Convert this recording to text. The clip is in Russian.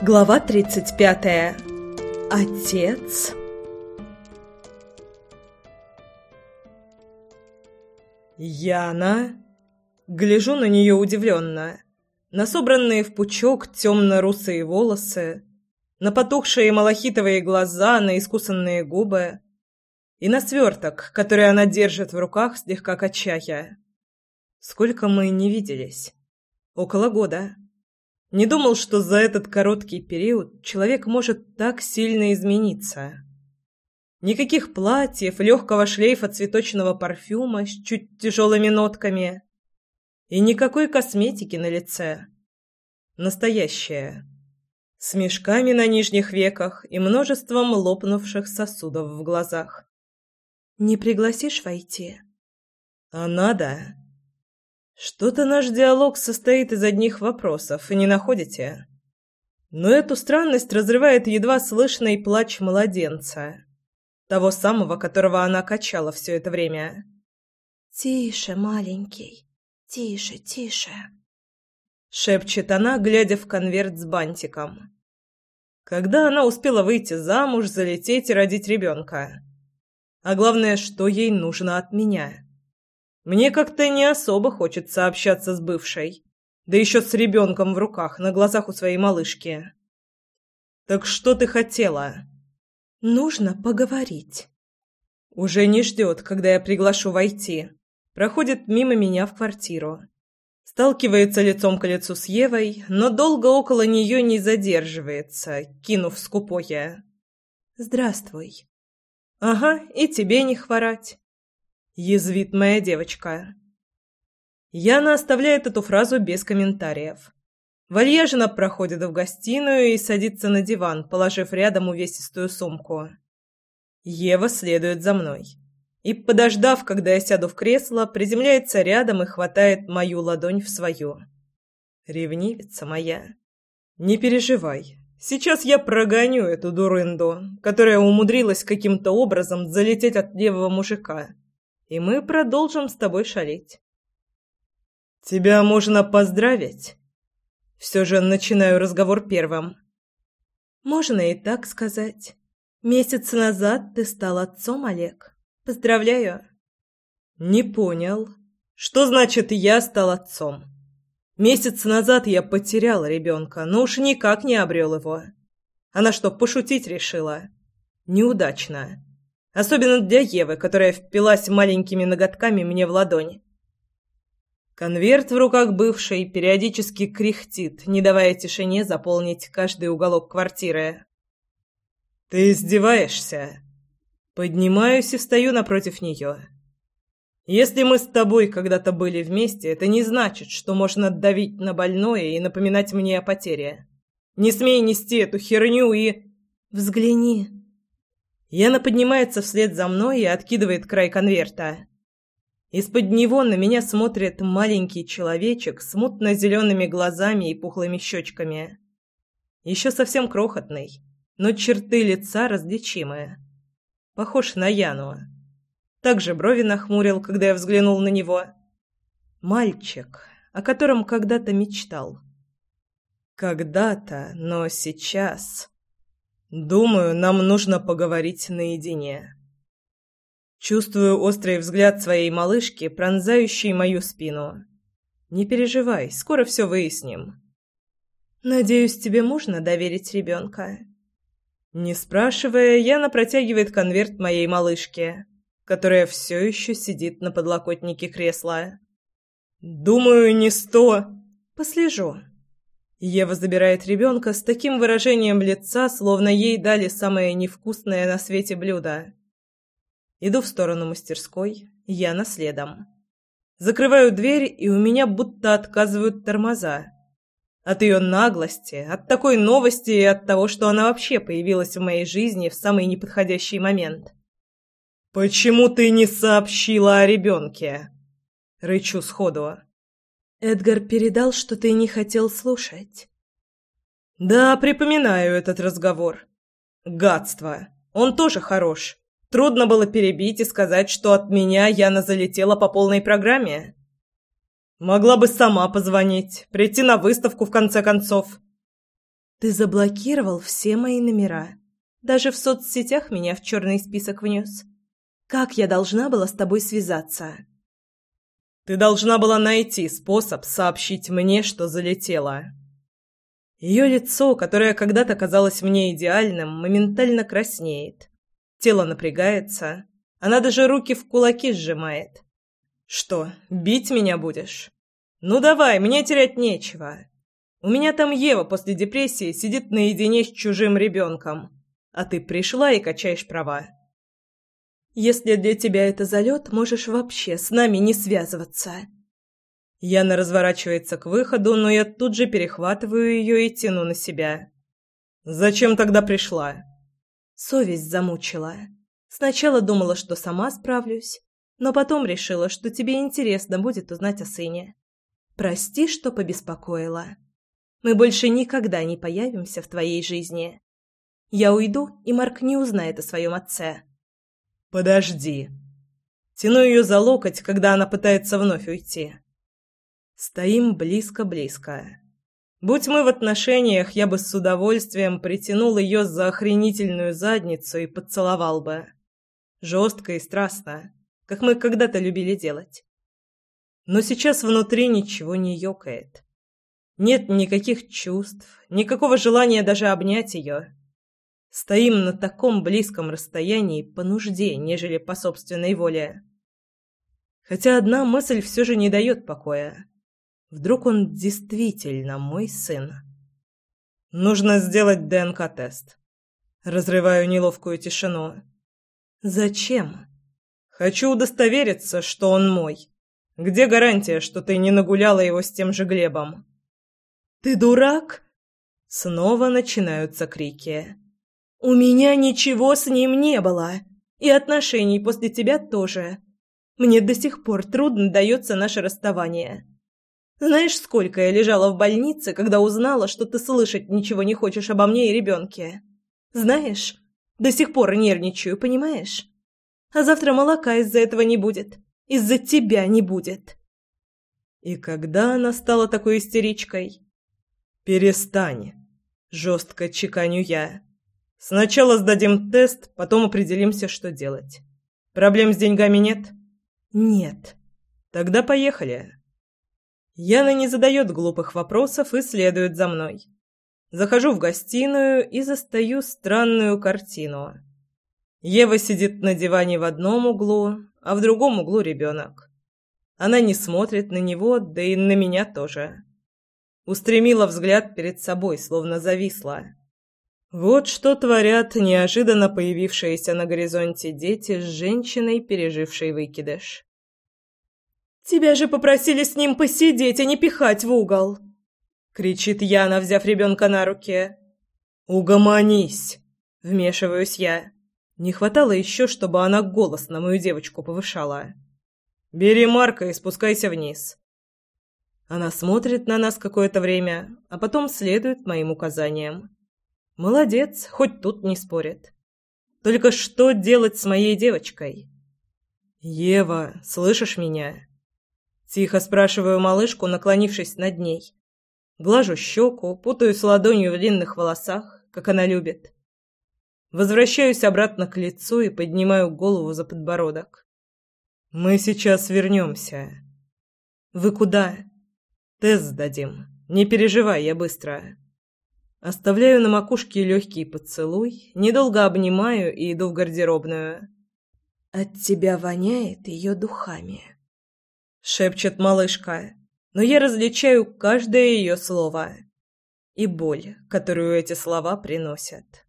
Глава 35. Отец. Яна? Гляжу на нее удивленно. На собранные в пучок темно-русые волосы, на потухшие малахитовые глаза, на искусанные губы и на сверток, который она держит в руках, слегка качая. Сколько мы не виделись? Около года. Не думал, что за этот короткий период человек может так сильно измениться. Никаких платьев, легкого шлейфа цветочного парфюма с чуть тяжелыми нотками и никакой косметики на лице. Настоящая. С мешками на нижних веках и множеством лопнувших сосудов в глазах. «Не пригласишь войти?» «А надо?» Что-то наш диалог состоит из одних вопросов, не находите? Но эту странность разрывает едва слышный плач младенца, того самого, которого она качала все это время. «Тише, маленький, тише, тише», — шепчет она, глядя в конверт с бантиком. Когда она успела выйти замуж, залететь и родить ребенка? А главное, что ей нужно от меня? Мне как-то не особо хочется общаться с бывшей, да еще с ребенком в руках, на глазах у своей малышки. Так что ты хотела? Нужно поговорить. Уже не ждет, когда я приглашу войти. Проходит мимо меня в квартиру. Сталкивается лицом к лицу с Евой, но долго около нее не задерживается, кинув скупое. «Здравствуй». «Ага, и тебе не хворать» язвит моя девочка. Яна оставляет эту фразу без комментариев. Вальяжно проходит в гостиную и садится на диван, положив рядом увесистую сумку. Ева следует за мной. И, подождав, когда я сяду в кресло, приземляется рядом и хватает мою ладонь в свою. Ревнивица моя. Не переживай. Сейчас я прогоню эту дурынду, которая умудрилась каким-то образом залететь от левого мужика и мы продолжим с тобой шалить. Тебя можно поздравить. Все же начинаю разговор первым. Можно и так сказать. Месяц назад ты стал отцом, Олег. Поздравляю. Не понял. Что значит «я стал отцом»? Месяц назад я потерял ребенка, но уж никак не обрел его. Она что, пошутить решила? Неудачно. Особенно для Евы, которая впилась маленькими ноготками мне в ладонь. Конверт в руках бывшей периодически кряхтит, не давая тишине заполнить каждый уголок квартиры. «Ты издеваешься?» Поднимаюсь и встаю напротив нее. «Если мы с тобой когда-то были вместе, это не значит, что можно давить на больное и напоминать мне о потере. Не смей нести эту херню и...» «Взгляни», Яна поднимается вслед за мной и откидывает край конверта. Из-под него на меня смотрит маленький человечек с мутно-зелеными глазами и пухлыми щечками. Еще совсем крохотный, но черты лица различимые. Похож на Яну. Также брови нахмурил, когда я взглянул на него. Мальчик, о котором когда-то мечтал. Когда-то, но сейчас... Думаю, нам нужно поговорить наедине. Чувствую острый взгляд своей малышки, пронзающий мою спину. Не переживай, скоро все выясним. Надеюсь, тебе можно доверить ребенка. Не спрашивая, Яна протягивает конверт моей малышке, которая все еще сидит на подлокотнике кресла. Думаю, не сто. Послежу. Ева забирает ребенка с таким выражением лица, словно ей дали самое невкусное на свете блюдо. Иду в сторону мастерской, я наследом. Закрываю дверь, и у меня будто отказывают тормоза. От ее наглости, от такой новости и от того, что она вообще появилась в моей жизни в самый неподходящий момент. «Почему ты не сообщила о ребенке?» Рычу сходу. Эдгар передал, что ты не хотел слушать. Да, припоминаю этот разговор. Гадство. Он тоже хорош. Трудно было перебить и сказать, что от меня Яна залетела по полной программе. Могла бы сама позвонить, прийти на выставку в конце концов. Ты заблокировал все мои номера. Даже в соцсетях меня в черный список внес. Как я должна была с тобой связаться? Ты должна была найти способ сообщить мне, что залетела. Ее лицо, которое когда-то казалось мне идеальным, моментально краснеет. Тело напрягается. Она даже руки в кулаки сжимает. Что, бить меня будешь? Ну давай, мне терять нечего. У меня там Ева после депрессии сидит наедине с чужим ребенком, а ты пришла и качаешь права. Если для тебя это залет, можешь вообще с нами не связываться. Яна разворачивается к выходу, но я тут же перехватываю ее и тяну на себя. Зачем тогда пришла? Совесть замучила. Сначала думала, что сама справлюсь, но потом решила, что тебе интересно будет узнать о сыне. Прости, что побеспокоила. Мы больше никогда не появимся в твоей жизни. Я уйду, и Марк не узнает о своем отце. Подожди. Тяну ее за локоть, когда она пытается вновь уйти. Стоим близко-близко. Будь мы в отношениях, я бы с удовольствием притянул ее за охренительную задницу и поцеловал бы. Жестко и страстно, как мы когда-то любили делать. Но сейчас внутри ничего не ёкает. Нет никаких чувств, никакого желания даже обнять ее. Стоим на таком близком расстоянии по нужде, нежели по собственной воле. Хотя одна мысль все же не дает покоя. Вдруг он действительно мой сын? Нужно сделать ДНК-тест. Разрываю неловкую тишину. Зачем? Хочу удостовериться, что он мой. Где гарантия, что ты не нагуляла его с тем же Глебом? «Ты дурак?» Снова начинаются крики. «У меня ничего с ним не было. И отношений после тебя тоже. Мне до сих пор трудно дается наше расставание. Знаешь, сколько я лежала в больнице, когда узнала, что ты слышать ничего не хочешь обо мне и ребенке? Знаешь, до сих пор нервничаю, понимаешь? А завтра молока из-за этого не будет. Из-за тебя не будет». И когда она стала такой истеричкой? «Перестань!» – жестко чеканю я. «Сначала сдадим тест, потом определимся, что делать. Проблем с деньгами нет?» «Нет». «Тогда поехали». Яна не задает глупых вопросов и следует за мной. Захожу в гостиную и застаю странную картину. Ева сидит на диване в одном углу, а в другом углу ребенок. Она не смотрит на него, да и на меня тоже устремила взгляд перед собой, словно зависла. Вот что творят неожиданно появившиеся на горизонте дети с женщиной, пережившей выкидыш. «Тебя же попросили с ним посидеть, а не пихать в угол!» — кричит Яна, взяв ребенка на руки. «Угомонись!» — вмешиваюсь я. Не хватало еще, чтобы она голос на мою девочку повышала. «Бери Марка и спускайся вниз. Она смотрит на нас какое-то время, а потом следует моим указаниям. Молодец, хоть тут не спорит. Только что делать с моей девочкой? Ева, слышишь меня? Тихо спрашиваю малышку, наклонившись над ней. Глажу щеку, путаюсь ладонью в длинных волосах, как она любит. Возвращаюсь обратно к лицу и поднимаю голову за подбородок. Мы сейчас вернемся. Вы куда? Тест сдадим. Не переживай, я быстро. Оставляю на макушке легкий поцелуй, недолго обнимаю и иду в гардеробную. «От тебя воняет ее духами», — шепчет малышка, но я различаю каждое ее слово и боль, которую эти слова приносят.